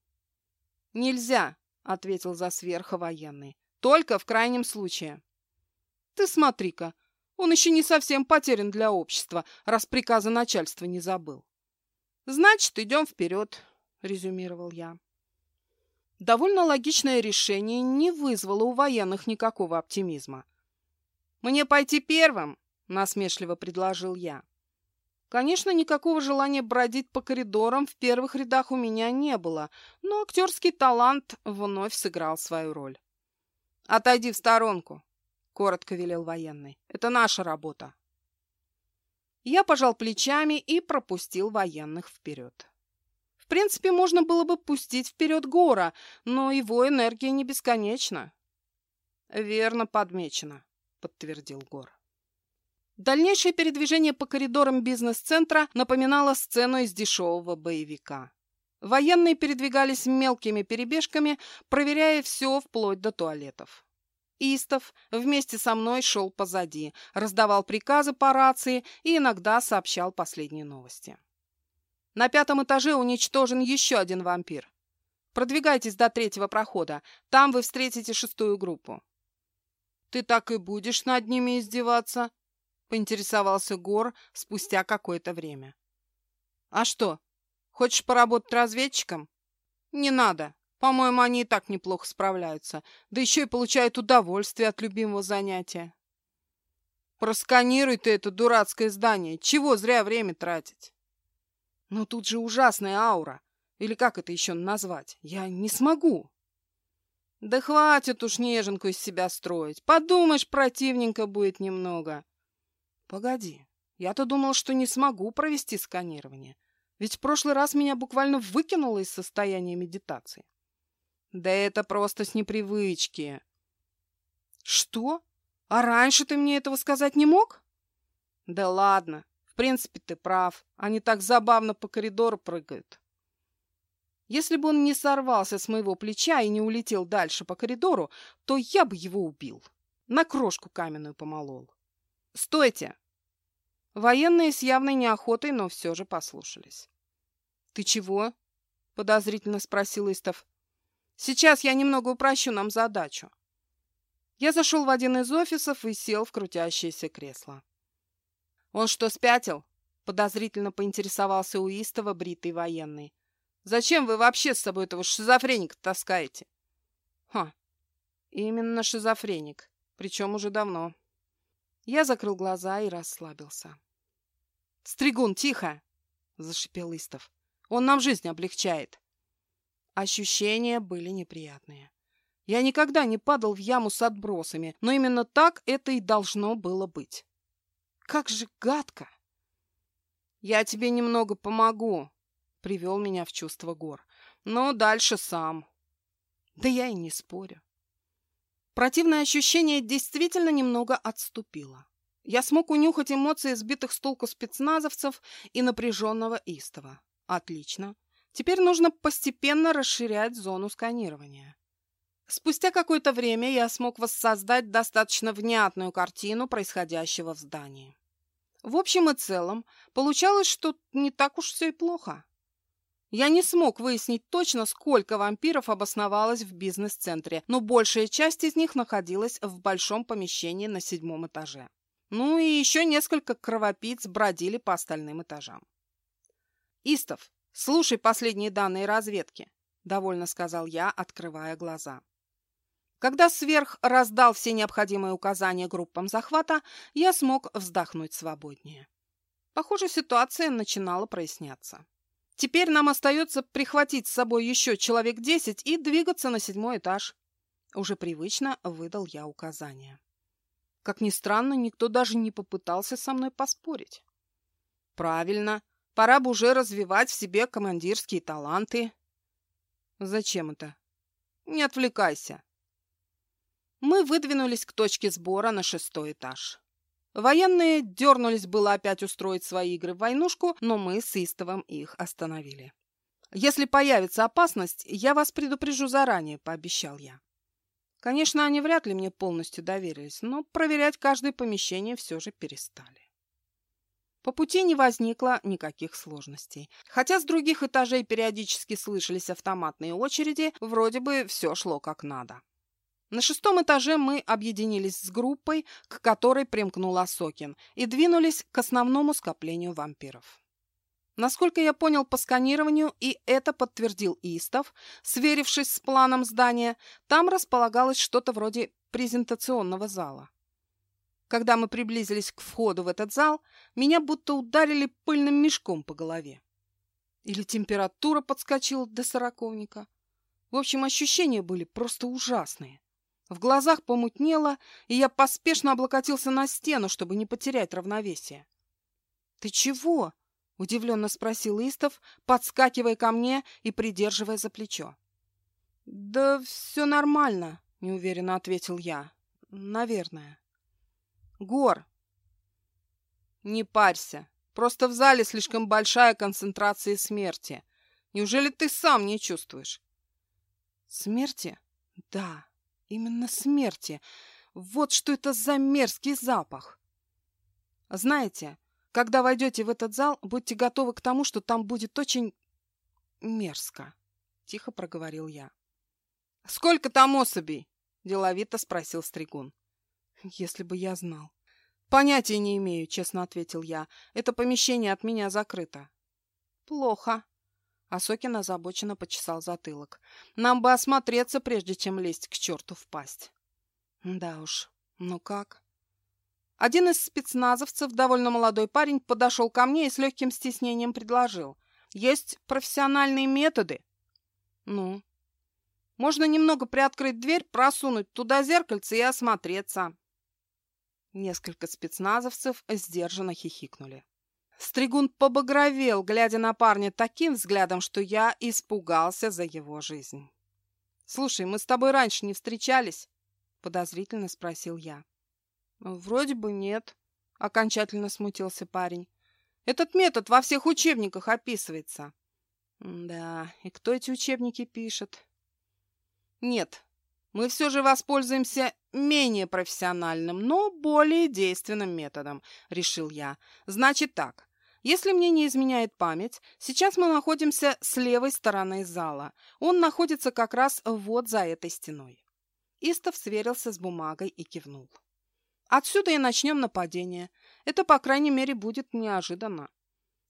— Нельзя, — ответил за сверху военный. — Только в крайнем случае. — Ты смотри-ка, он еще не совсем потерян для общества, раз приказа начальства не забыл. — Значит, идем вперед, — резюмировал я. Довольно логичное решение не вызвало у военных никакого оптимизма. «Мне пойти первым?» — насмешливо предложил я. Конечно, никакого желания бродить по коридорам в первых рядах у меня не было, но актерский талант вновь сыграл свою роль. «Отойди в сторонку», — коротко велел военный. «Это наша работа». Я пожал плечами и пропустил военных вперед. В принципе, можно было бы пустить вперед Гора, но его энергия не бесконечна. «Верно подмечено», — подтвердил Гор. Дальнейшее передвижение по коридорам бизнес-центра напоминало сцену из дешевого боевика. Военные передвигались мелкими перебежками, проверяя все вплоть до туалетов. Истов вместе со мной шел позади, раздавал приказы по рации и иногда сообщал последние новости. На пятом этаже уничтожен еще один вампир. Продвигайтесь до третьего прохода. Там вы встретите шестую группу. «Ты так и будешь над ними издеваться?» — поинтересовался Гор спустя какое-то время. «А что, хочешь поработать разведчиком?» «Не надо. По-моему, они и так неплохо справляются, да еще и получают удовольствие от любимого занятия». «Просканируй ты это дурацкое здание. Чего зря время тратить?» Но тут же ужасная аура. Или как это еще назвать? Я не смогу. Да хватит уж неженку из себя строить. Подумаешь, противненько будет немного. Погоди, я-то думал, что не смогу провести сканирование. Ведь в прошлый раз меня буквально выкинуло из состояния медитации. Да это просто с непривычки. Что? А раньше ты мне этого сказать не мог? Да ладно. В принципе, ты прав. Они так забавно по коридору прыгают. Если бы он не сорвался с моего плеча и не улетел дальше по коридору, то я бы его убил. На крошку каменную помолол. «Стойте!» Военные с явной неохотой, но все же послушались. «Ты чего?» — подозрительно спросил Истов. «Сейчас я немного упрощу нам задачу». Я зашел в один из офисов и сел в крутящееся кресло. «Он что, спятил?» — подозрительно поинтересовался у Истова бритый военный. «Зачем вы вообще с собой этого шизофреника таскаете?» «Ха, именно шизофреник, причем уже давно». Я закрыл глаза и расслабился. «Стригун, тихо!» — зашипел Истов. «Он нам жизнь облегчает». Ощущения были неприятные. Я никогда не падал в яму с отбросами, но именно так это и должно было быть. Как же гадко! «Я тебе немного помогу», — привел меня в чувство гор. «Но дальше сам». Да я и не спорю. Противное ощущение действительно немного отступило. Я смог унюхать эмоции сбитых с толку спецназовцев и напряженного истова. Отлично. Теперь нужно постепенно расширять зону сканирования. Спустя какое-то время я смог воссоздать достаточно внятную картину происходящего в здании. В общем и целом, получалось, что не так уж все и плохо. Я не смог выяснить точно, сколько вампиров обосновалось в бизнес-центре, но большая часть из них находилась в большом помещении на седьмом этаже. Ну и еще несколько кровопийц бродили по остальным этажам. «Истов, слушай последние данные разведки», — довольно сказал я, открывая глаза. Когда сверх раздал все необходимые указания группам захвата, я смог вздохнуть свободнее. Похоже, ситуация начинала проясняться. Теперь нам остается прихватить с собой еще человек десять и двигаться на седьмой этаж. Уже привычно выдал я указания. Как ни странно, никто даже не попытался со мной поспорить. Правильно, пора бы уже развивать в себе командирские таланты. Зачем это? Не отвлекайся. Мы выдвинулись к точке сбора на шестой этаж. Военные дернулись было опять устроить свои игры в войнушку, но мы с Истовым их остановили. «Если появится опасность, я вас предупрежу заранее», — пообещал я. Конечно, они вряд ли мне полностью доверились, но проверять каждое помещение все же перестали. По пути не возникло никаких сложностей. Хотя с других этажей периодически слышались автоматные очереди, вроде бы все шло как надо. На шестом этаже мы объединились с группой, к которой примкнул Осокин, и двинулись к основному скоплению вампиров. Насколько я понял по сканированию, и это подтвердил Истов, сверившись с планом здания, там располагалось что-то вроде презентационного зала. Когда мы приблизились к входу в этот зал, меня будто ударили пыльным мешком по голове. Или температура подскочила до сороковника. В общем, ощущения были просто ужасные. В глазах помутнело, и я поспешно облокотился на стену, чтобы не потерять равновесие. «Ты чего?» — удивленно спросил Истов, подскакивая ко мне и придерживая за плечо. «Да все нормально», — неуверенно ответил я. «Наверное». «Гор!» «Не парься. Просто в зале слишком большая концентрация смерти. Неужели ты сам не чувствуешь?» «Смерти? Да, именно смерти. Вот что это за мерзкий запах!» «Знаете, когда войдете в этот зал, будьте готовы к тому, что там будет очень мерзко, — тихо проговорил я. — Сколько там особей? — деловито спросил Стригун. — Если бы я знал. — Понятия не имею, — честно ответил я. Это помещение от меня закрыто. — Плохо. Асокин озабоченно почесал затылок. Нам бы осмотреться, прежде чем лезть к черту в пасть. — Да уж, ну как? — один из спецназовцев, довольно молодой парень, подошел ко мне и с легким стеснением предложил. «Есть профессиональные методы». «Ну?» Можно немного приоткрыть дверь, просунуть туда зеркальце и осмотреться. Несколько спецназовцев сдержанно хихикнули. Стригун побагровел, глядя на парня таким взглядом, что я испугался за его жизнь. «Слушай, мы с тобой раньше не встречались?» — подозрительно спросил я. «Вроде бы нет», — окончательно смутился парень. «Этот метод во всех учебниках описывается». «Да, и кто эти учебники пишет?» «Нет, мы все же воспользуемся менее профессиональным, но более действенным методом», — решил я. «Значит так, если мне не изменяет память, сейчас мы находимся с левой стороны зала. Он находится как раз вот за этой стеной. Истов сверился с бумагой и кивнул. Отсюда и начнем нападение. Это, по крайней мере, будет неожиданно.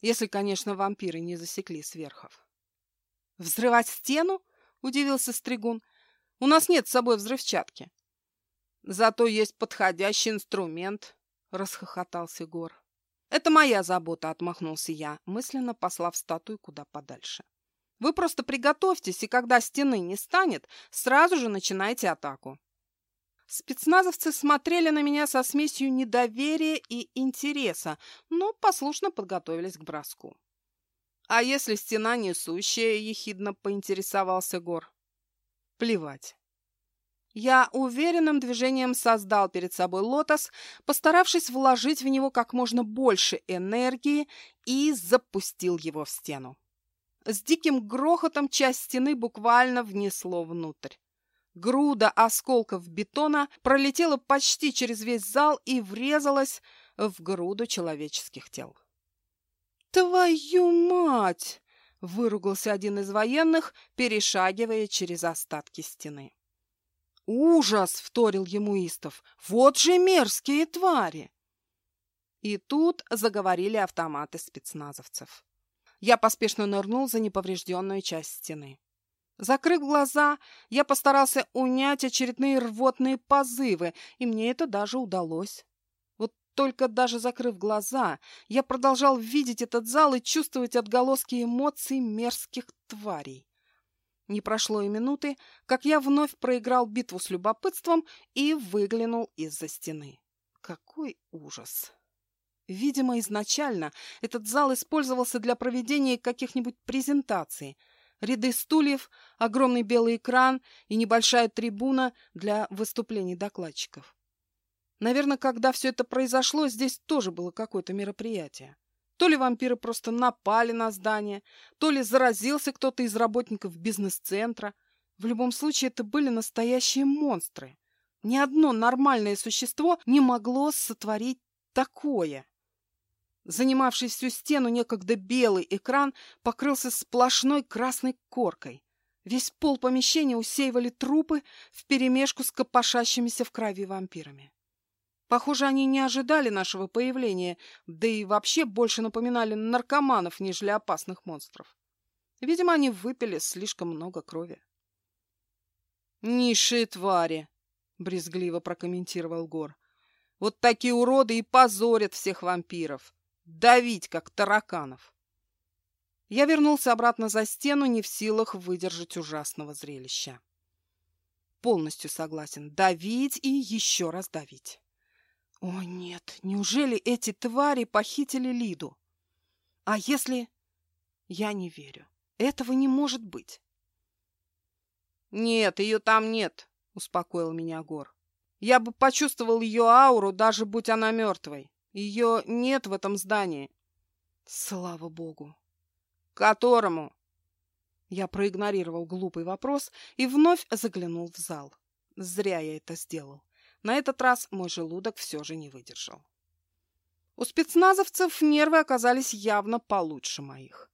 Если, конечно, вампиры не засекли сверхов. «Взрывать стену?» – удивился Стригун. «У нас нет с собой взрывчатки». «Зато есть подходящий инструмент», – расхохотался Гор. «Это моя забота», — отмахнулся я, мысленно послав статую куда подальше. «Вы просто приготовьтесь, и когда стены не станет, сразу же начинайте атаку». Спецназовцы смотрели на меня со смесью недоверия и интереса, но послушно подготовились к броску. «А если стена несущая?» — ехидно поинтересовался Гор. «Плевать. Я уверенным движением создал перед собой лотос, постаравшись вложить в него как можно больше энергии и запустил его в стену. С диким грохотом часть стены буквально внесло внутрь. Груда осколков бетона пролетела почти через весь зал и врезалась в груду человеческих тел. «Твою мать!» — выругался один из военных, перешагивая через остатки стены. «Ужас!» — вторил ему Истов. «Вот же мерзкие твари!» И тут заговорили автоматы спецназовцев. Я поспешно нырнул за неповрежденную часть стены. Закрыв глаза, я постарался унять очередные рвотные позывы, и мне это даже удалось. Только даже закрыв глаза, я продолжал видеть этот зал и чувствовать отголоски эмоций мерзких тварей. Не прошло и минуты, как я вновь проиграл битву с любопытством и выглянул из-за стены. Какой ужас! Видимо, изначально этот зал использовался для проведения каких-нибудь презентаций. Ряды стульев, огромный белый экран и небольшая трибуна для выступлений докладчиков. Наверное, когда все это произошло, здесь тоже было какое-то мероприятие. То ли вампиры просто напали на здание, то ли заразился кто-то из работников бизнес-центра. В любом случае, это были настоящие монстры. Ни одно нормальное существо не могло сотворить такое. Занимавший всю стену некогда белый экран покрылся сплошной красной коркой. Весь пол помещения усеивали трупы вперемешку с копошащимися в крови вампирами. Похоже, они не ожидали нашего появления, да и вообще больше напоминали наркоманов, нежели опасных монстров. Видимо, они выпили слишком много крови. «Низшие твари!» — брезгливо прокомментировал Гор. «Вот такие уроды и позорят всех вампиров! Давить, как тараканов!» Я вернулся обратно за стену, не в силах выдержать ужасного зрелища. Полностью согласен. Давить и еще раз давить. О нет, неужели эти твари похитили Лиду? А если... Я не верю. Этого не может быть. Нет, ее там нет, успокоил меня Гор. Я бы почувствовал ее ауру, даже будь она мертвой. Ее нет в этом здании. Слава богу. Которому? Я проигнорировал глупый вопрос и вновь заглянул в зал. Зря я это сделал. На этот раз мой желудок все же не выдержал. У спецназовцев нервы оказались явно получше моих.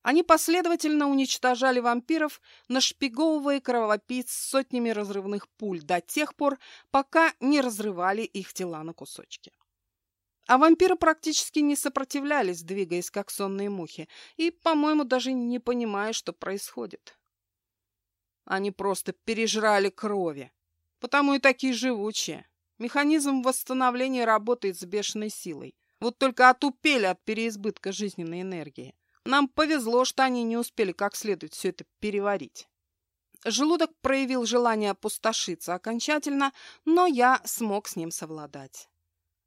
Они последовательно уничтожали вампиров, нашпиговывая кровопийц сотнями разрывных пуль до тех пор, пока не разрывали их тела на кусочки. А вампиры практически не сопротивлялись, двигаясь как сонные мухи, и, по-моему, даже не понимая, что происходит. Они просто пережрали крови, Потому и такие живучие. Механизм восстановления работает с бешеной силой. Вот только отупели от переизбытка жизненной энергии. Нам повезло, что они не успели как следует все это переварить. Желудок проявил желание опустошиться окончательно, но я смог с ним совладать.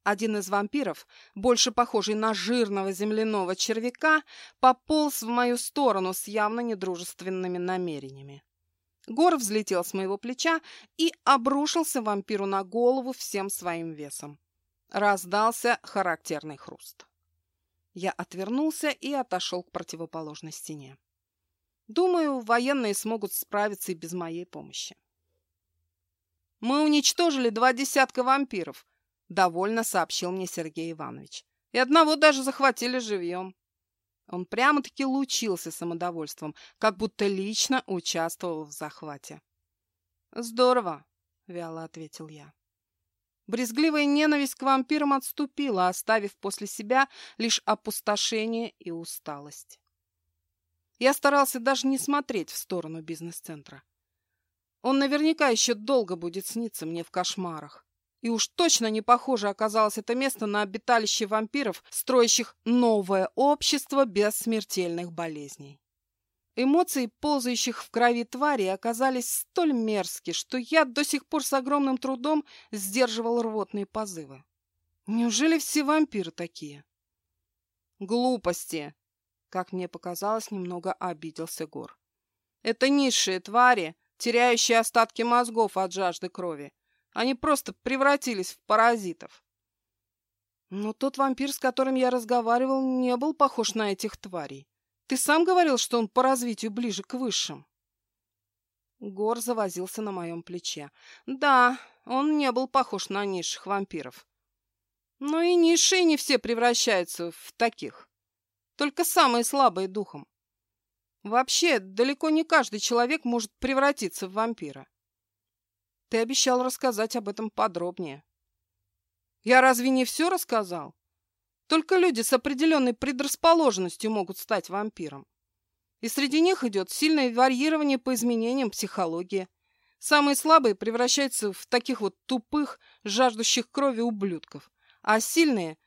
Один из вампиров, больше похожий на жирного земляного червяка, пополз в мою сторону с явно недружественными намерениями. Гор взлетел с моего плеча и обрушился вампиру на голову всем своим весом. Раздался характерный хруст. Я отвернулся и отошел к противоположной стене. Думаю, военные смогут справиться и без моей помощи. «Мы уничтожили два десятка вампиров», — довольно сообщил мне Сергей Иванович. «И одного даже захватили живьем». Он прямо-таки лучился самодовольством, как будто лично участвовал в захвате. «Здорово», — вяло ответил я. Брезгливая ненависть к вампирам отступила, оставив после себя лишь опустошение и усталость. Я старался даже не смотреть в сторону бизнес-центра. Он наверняка еще долго будет сниться мне в кошмарах. И уж точно не похоже оказалось это место на обиталище вампиров, строящих новое общество без смертельных болезней. Эмоции ползающих в крови твари оказались столь мерзки, что я до сих пор с огромным трудом сдерживал рвотные позывы. Неужели все вампиры такие? Глупости! Как мне показалось, немного обиделся Гор. Это низшие твари, теряющие остатки мозгов от жажды крови. Они просто превратились в паразитов. Но тот вампир, с которым я разговаривал, не был похож на этих тварей. Ты сам говорил, что он по развитию ближе к высшим. Гор завозился на моем плече. Да, он не был похож на низших вампиров. Но и низшие не все превращаются в таких. Только самые слабые духом. Вообще, далеко не каждый человек может превратиться в вампира. Ты обещал рассказать об этом подробнее. Я разве не все рассказал? Только люди с определенной предрасположенностью могут стать вампиром. И среди них идет сильное варьирование по изменениям психологии. Самые слабые превращаются в таких вот тупых, жаждущих крови ублюдков, а сильные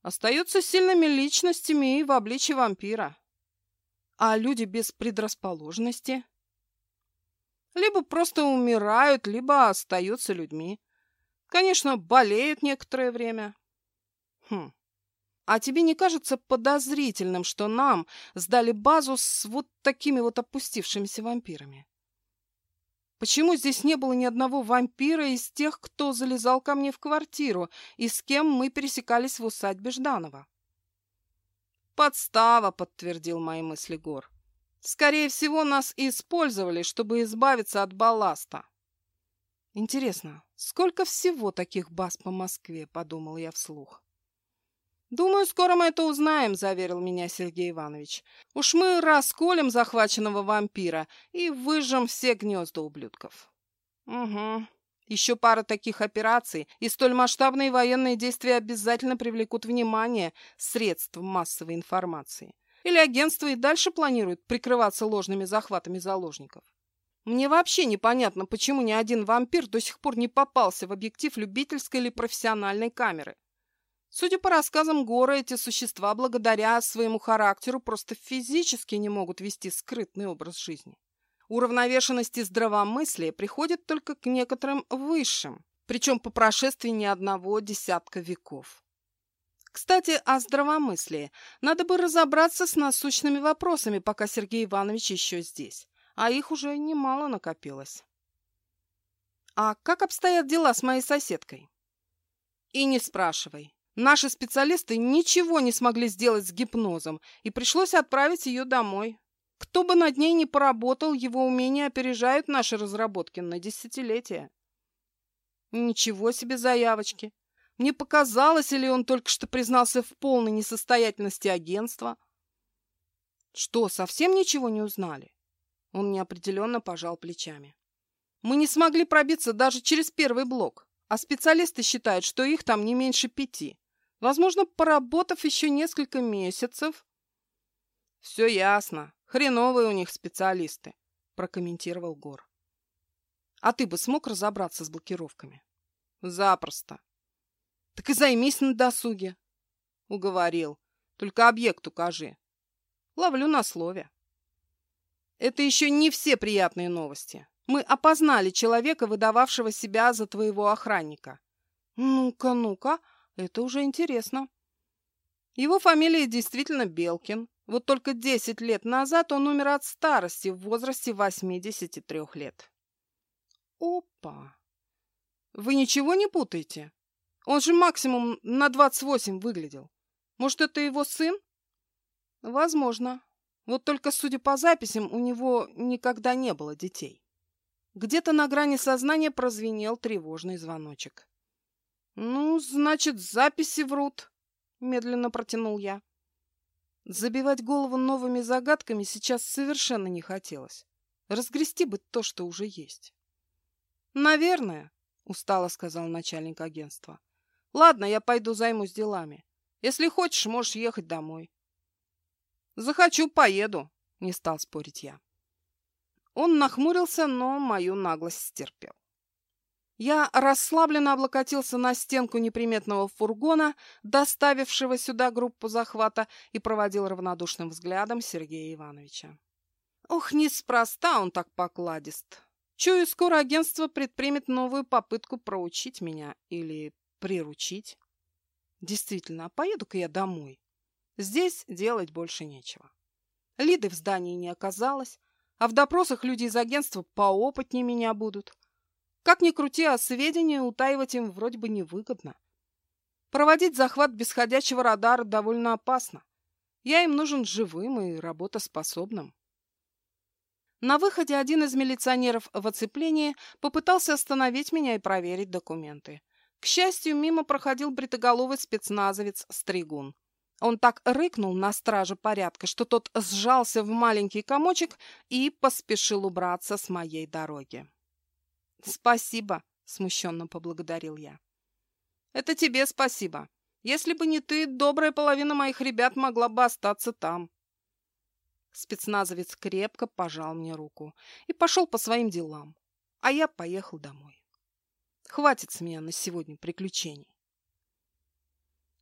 остаются сильными личностями и в обличии вампира. А люди без предрасположенности либо просто умирают, либо остаются людьми. Конечно, болеют некоторое время. Хм. А тебе не кажется подозрительным, что нам сдали базу с вот такими вот опустившимися вампирами? Почему здесь не было ни одного вампира из тех, кто залезал ко мне в квартиру и с кем мы пересекались в усадьбе Жданова? «Подстава», — подтвердил мои мысли Гор. «Скорее всего, нас использовали, чтобы избавиться от балласта». «Интересно, сколько всего таких баз по Москве?» — подумал я вслух. «Думаю, скоро мы это узнаем», — заверил меня Сергей Иванович. «Уж мы расколем захваченного вампира и выжжем все гнезда ублюдков». «Угу. Еще пара таких операций, и столь масштабные военные действия обязательно привлекут внимание средств массовой информации. Или агентство и дальше планирует прикрываться ложными захватами заложников. Мне вообще непонятно, почему ни один вампир до сих пор не попался в объектив любительской или профессиональной камеры. Судя по рассказам Гора, эти существа благодаря своему характеру просто физически не могут вести скрытный образ жизни. Уравновешенность и здравомыслие приходят только к некоторым высшим, причем по прошествии не одного десятка веков. Кстати, о здравомыслии. Надо бы разобраться с насущными вопросами, пока Сергей Иванович еще здесь. А их уже немало накопилось. А как обстоят дела с моей соседкой? И не спрашивай. Наши специалисты ничего не смогли сделать с гипнозом, и пришлось отправить ее домой. Кто бы над ней ни поработал, его умения опережают наши разработки на десятилетия. Ничего себе заявочки. Мне показалось, или он только что признался в полной несостоятельности агентства? Что, совсем ничего не узнали? Он неопределенно пожал плечами. Мы не смогли пробиться даже через первый блок, а специалисты считают, что их там не меньше пяти. Возможно, поработав еще несколько месяцев... «Все ясно. Хреновые у них специалисты», — прокомментировал Гор. «А ты бы смог разобраться с блокировками?» «Запросто». «Так и займись на досуге». «Уговорил. Только объект укажи». «Ловлю на слове». Это еще не все приятные новости. Мы опознали человека, выдававшего себя за твоего охранника. Ну-ка, ну-ка, это уже интересно. Его фамилия действительно Белкин. Вот только 10 лет назад он умер от старости в возрасте 83 лет. Опа! Вы ничего не путаете? Он же максимум на 28 выглядел. Может, это его сын? Возможно. Вот только, судя по записям, у него никогда не было детей. Где-то на грани сознания прозвенел тревожный звоночек. «Ну, значит, записи врут», — медленно протянул я. Забивать голову новыми загадками сейчас совершенно не хотелось. Разгрести бы то, что уже есть. «Наверное», — устало сказал начальник агентства. «Ладно, я пойду займусь делами. Если хочешь, можешь ехать домой». «Захочу, поеду», — не стал спорить я. Он нахмурился, но мою наглость стерпел. Я расслабленно облокотился на стенку неприметного фургона, доставившего сюда группу захвата, и проводил равнодушным взглядом Сергея Ивановича. Ох, неспроста он так покладист. Чую, скоро агентство предпримет новую попытку проучить меня или приручить. Действительно, а поеду-ка я домой. Здесь делать больше нечего. Лиды в здании не оказалось, а в допросах люди из агентства поопытнее меня будут. Как ни крути, а сведения утаивать им вроде бы невыгодно. Проводить захват без ходячего радара довольно опасно. Я им нужен живым и работоспособным. На выходе один из милиционеров в оцеплении попытался остановить меня и проверить документы. К счастью, мимо проходил бритоголовый спецназовец Стригун. Он так рыкнул на страже порядка, что тот сжался в маленький комочек и поспешил убраться с моей дороги. «Спасибо», — смущенно поблагодарил я. «Это тебе спасибо. Если бы не ты, добрая половина моих ребят могла бы остаться там». Спецназовец крепко пожал мне руку и пошел по своим делам, а я поехал домой. Хватит с меня на сегодня приключений.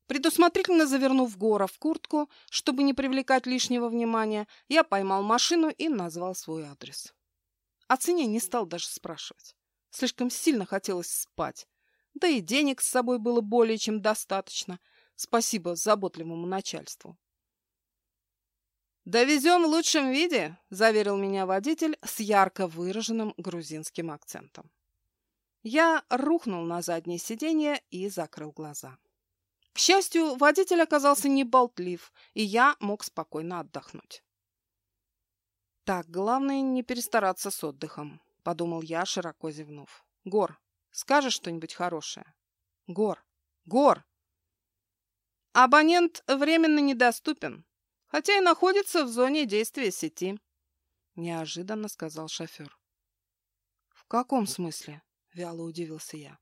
Предусмотрительно завернув Гора в куртку, чтобы не привлекать лишнего внимания, я поймал машину и назвал свой адрес. О цене не стал даже спрашивать. Слишком сильно хотелось спать. Да и денег с собой было более чем достаточно. Спасибо заботливому начальству. «Довезем в лучшем виде», – заверил меня водитель с ярко выраженным грузинским акцентом. Я рухнул на заднее сиденье и закрыл глаза. К счастью, водитель оказался не болтлив, и я мог спокойно отдохнуть. Так, главное не перестараться с отдыхом. — подумал я, широко зевнув. «Гор, скажешь что-нибудь хорошее?» «Гор! Гор!» «Абонент временно недоступен, хотя и находится в зоне действия сети», — неожиданно сказал шофер. «В каком смысле?» — вяло удивился я.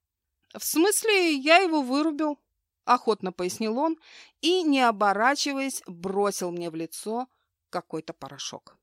«В смысле, я его вырубил», — охотно пояснил он и, не оборачиваясь, бросил мне в лицо какой-то порошок.